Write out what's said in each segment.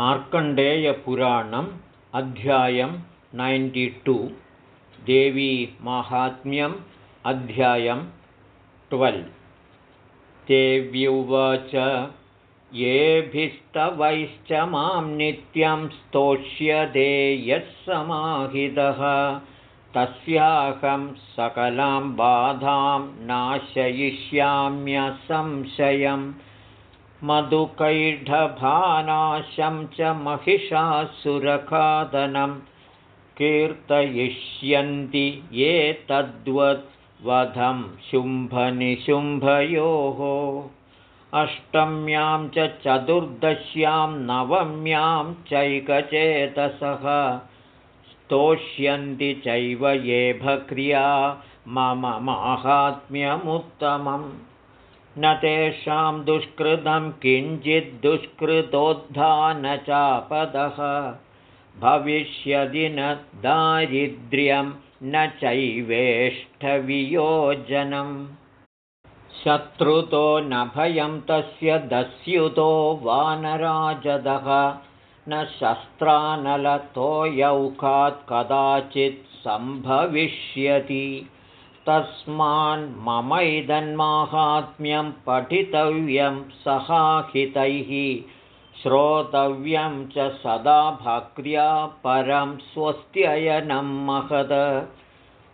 मार्कण्डेयपुराणम् अध्यायं नैण्टि देवी माहात्म्यम् अध्यायं ट्वेल्। देव्युवाच येभिस्तवैश्च मां नित्यं स्तोष्यदे यः समाहितः। तस्याहं सकलां बाधां नाशयिष्याम्यसंशयम् मधुकैढभानाशं च महिषासुरखादनं कीर्तयिष्यन्ति ये तद्वद्वधं शुम्भनिशुम्भयोः। अष्टम्यां च चतुर्दश्यां नवम्यां चैकचेतसः स्तोष्यन्ति चैव ये भक्र्या मम माहात्म्यमुत्तमम् न तेषां दुष्कृतं किञ्चिद्दुष्कृतोद्धानचापदः भविष्यदि न दारिद्र्यं न चैवेष्टवियोजनम् शत्रुतो न भयं तस्य दस्युतो वानराजदः। न शस्त्रानलतो यौखात् कदाचित् सम्भविष्यति तस्मान्ममैदन्माहात्म्यं पठितव्यं सहाहितैः। श्रोतव्यं च सदा भक्र्या परं स्वस्त्ययनं महद।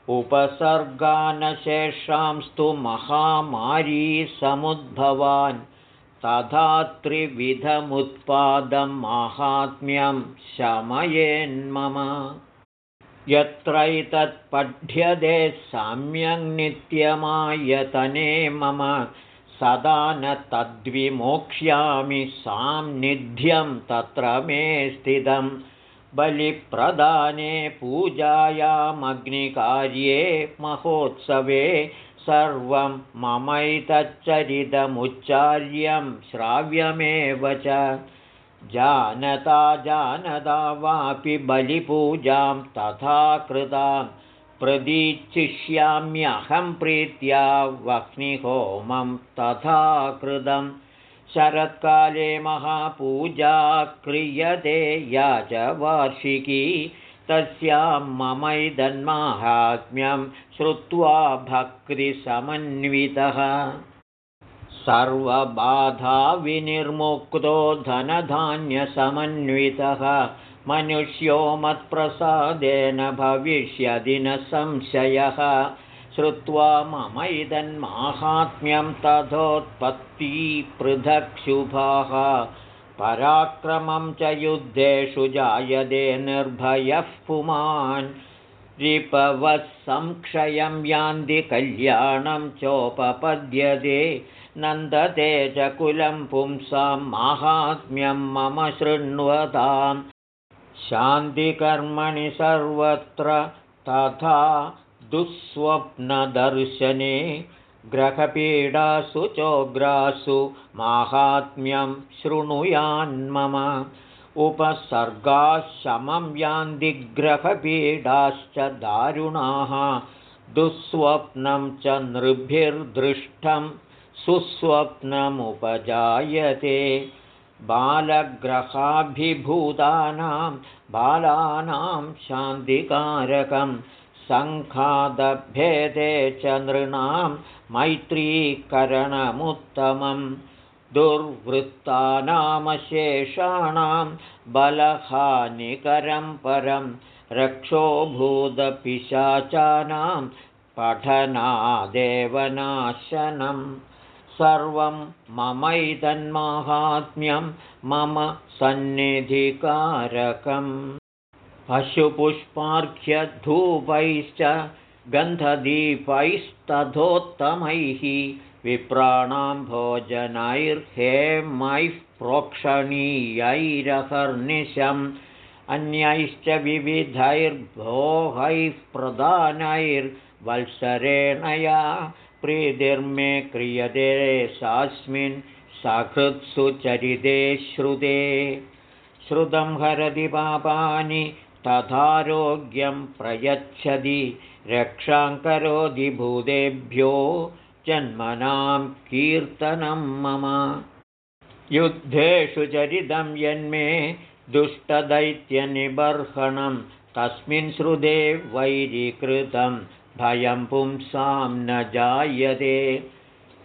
उपसर्गानशेषांस्तु महामारी समुद्भवान्। तथा त्रिविधमुत्पादं माहात्म्यं शमयेन्मम यत्रैतत्पठ्यते नित्यमायतने मम सदा न तद्विमोक्ष्यामि सान्निध्यं तत्र मे स्थितं। बलिप्रदाने पूजायामग्निकार्ये महोत्सवे सर्वं ममैतच्चरितमुच्चार्यं श्राव्यमेव च जानता जानदा वापि बलिपूजां तथा कृतां। प्रदीच्छिष्याम्यहं प्रीत्या वह्निहोमं तथा कृतं शरत्काले महापूजा क्रियते या च वार्षिकी तस्यां ममैदन्माहात्म्यं श्रुत्वा भक्तिसमन्वितः सर्वबाधाविनिर्मुक्तो धनधान्यसमन्वितः। मनुष्यो मत्प्रसादेन भविष्यदि न संशयः। श्रुत्वा ममैदन्माहात्म्यं पृथक् शुभाः। पराक्रमं च युद्धेषु जायते निर्भयः पुमान् रिपवः संक्षयं यान्ति कल्याणं चोपपद्यते नन्दते च कुलं पुंसां माहात्म्यं मम शृण्वतां शान्तिकर्मणि सर्वत्र तथा दुःस्वप्नदर्शने ग्रहपीडासु चोग्रासु माहात्म्यं शृणुयान्मम उपसर्गाशमं यान्तिग्रहपीडाश्च दारुणाः दुःस्वप्नं च नृभिर्दृष्टं सुस्वप्नमुपजायते। बालग्रहाभिभूतानां बालानां शान्तिकारकं सङ्खादभेदे च नृणां मैत्रीकरणमुत्तमं दुर्वृत्तानामशेषाणां बलहानिकरं परं रक्षोभूतपिशाचानां पठनादेवनाशनम् सर्वं ममैतन्माहात्म्यं मम सन्निधिकारकम्। पशुपुष्पार्घ्यधूपैश्च गन्धदीपैस्तथोत्तमैः विप्राणां भोजनैर्हेमैः प्रोक्षणीयैरहर्निशम् अन्यैश्च विविधैर्भोगैः प्रदानैर्वल्सरेणया प्रीतिर्मे क्रियते सास्मिन् सकृत्सु चरिते श्रुते। श्रुतं हरति पापानि तथारोग्यं प्रयच्छति रक्षां करोति भूतेभ्यो जन्मनां कीर्तनं मम। युद्धेषु चरितं यन्मे दुष्टदैत्यनिबर्हणं तस्मिन् श्रुते वैरीकृतं भयं पुंसां न जायते।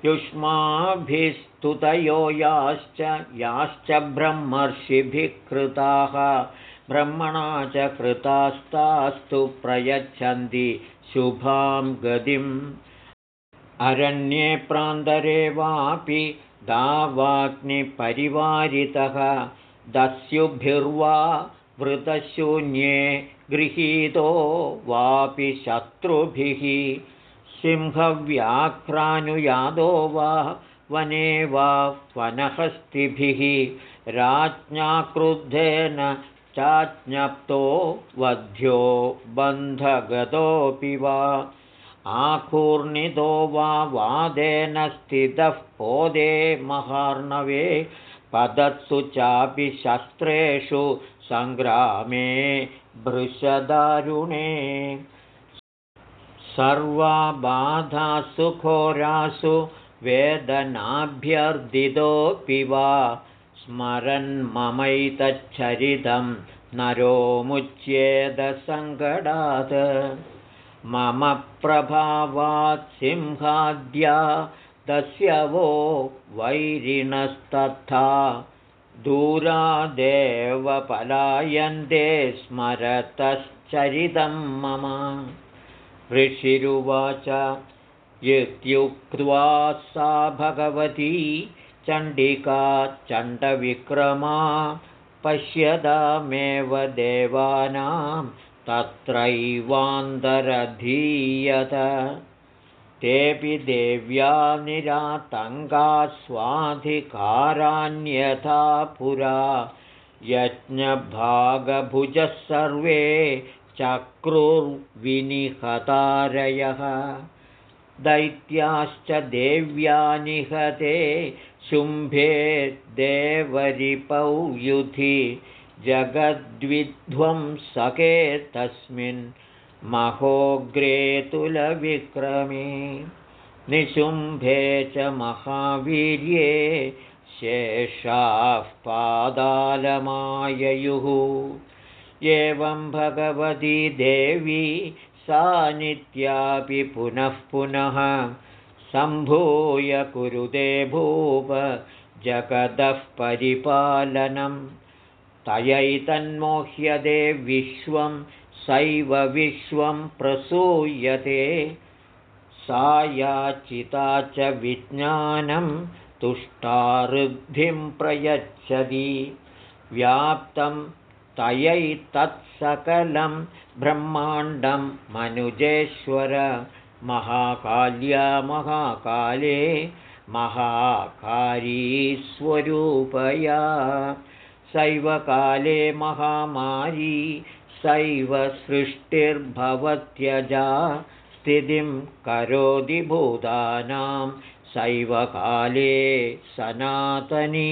युष्माभिस्तुतयो याश्च याश्च ब्रह्मर्षिभिः कृताः ब्रह्मणा च कृतास्तास्तु प्रयच्छन्ति शुभां गतिम्। अरण्ये प्रान्तरे वापि दावाग्निपरिवारितः दस्युभिर्वा वृतशून्ये गृहीतो वापि शत्रुभिः। सिंहव्याघ्रानुयादो वा वने वा वनहस्तिभिः। राज्ञा क्रुद्धेन चाज्ञप्तो वध्यो बन्धगतोऽपि वा। आकूर्णितो वा वादेन स्थितः पोदे महार्णवे। पदत्सु चापि शस्त्रेषु सङ्ग्रामे भृशदारुणे। सर्वाबाधासु घोरासु वेदनाभ्यर्दितोऽपि वा स्मरन्ममैतच्छरितं नरो मुच्येदसङ्कटात्। मम प्रभावात् सिंहाद्या तस्य वो वैरिणस्तथा। दूरादेव पलायन्ते स्मरतश्चरितं मम। ऋषिरुवाच इत्युक्त्वा सा भगवती चण्डिका चण्डविक्रमा पश्यतामेव देवानां तत्रैवान्तरधीयत। तेऽपि देव्या स्वाधिकारान्यथा पुरा। यज्ञभागभुजः सर्वे चक्रुर्विनिहतारयः दैत्याश्च देव्या निहते शुम्भे देवरिपौ युधि जगद्विध्वंसके तस्मिन् महोग्रे तुलविक्रमे निशुम्भे च महावीर्ये शेषाः पादालमाययुः। एवं भगवती देवी नित्यापि पुनः पुनः। सम्भूय कुरुते भूप जगदः परिपालनं तयैतन्मोह्यते विश्वं सैव विश्वं प्रसूयते। सा याचिता च विज्ञानं तुष्टारुद्धिं प्रयच्छति। व्याप्तं तयैतत्सकलं ब्रह्माण्डं मनुजेश्वर महाकाल्या महाकाले महाकारीस्वरूपया। सैवकाले महामारी सैव सृष्टिर्भवत्यजा स्थितिं करोति भूतानां सैवकाले सनातनी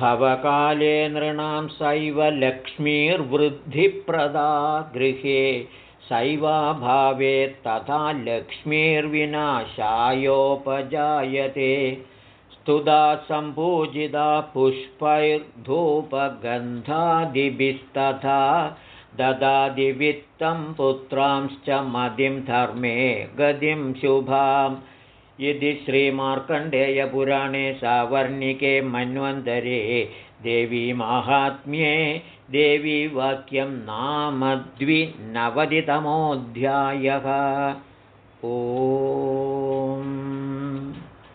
भवकाले नृणां सैव लक्ष्मीर्वृद्धिप्रदा गृहे सैवाभावे तथा लक्ष्मीर्विनाशायोपजायते। स्तुदा सम्पूजिता पुष्पैर्धूपगन्धादिभिस्तथा ददादिवित्तं पुत्रांश्च मदिं धर्मे गतिं शुभाम् इति श्रीमार्कण्डेयपुराणे सावर्णिके मन्वन्तरे देवीमाहात्म्ये देवीवाक्यं नाम द्विनवतितमोऽध्यायः ओ